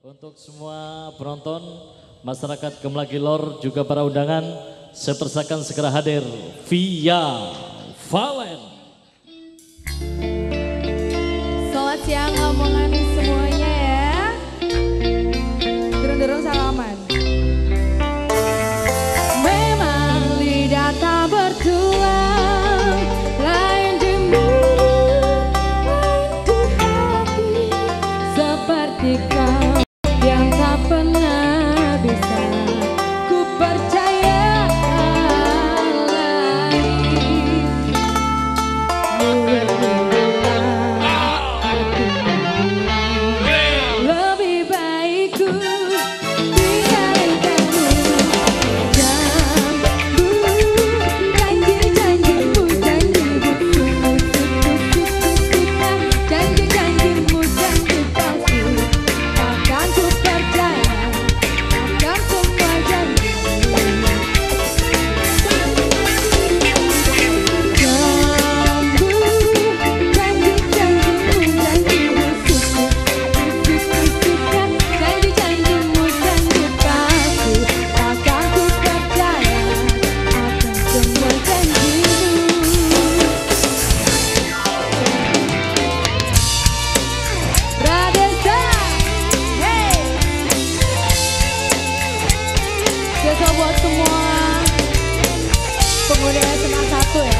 Untuk semua penonton, masyarakat Kemlaki Lor, juga para undangan, saya persilakan segera hadir via Valen. Selamat siang, omongan. model SMA 1 ya?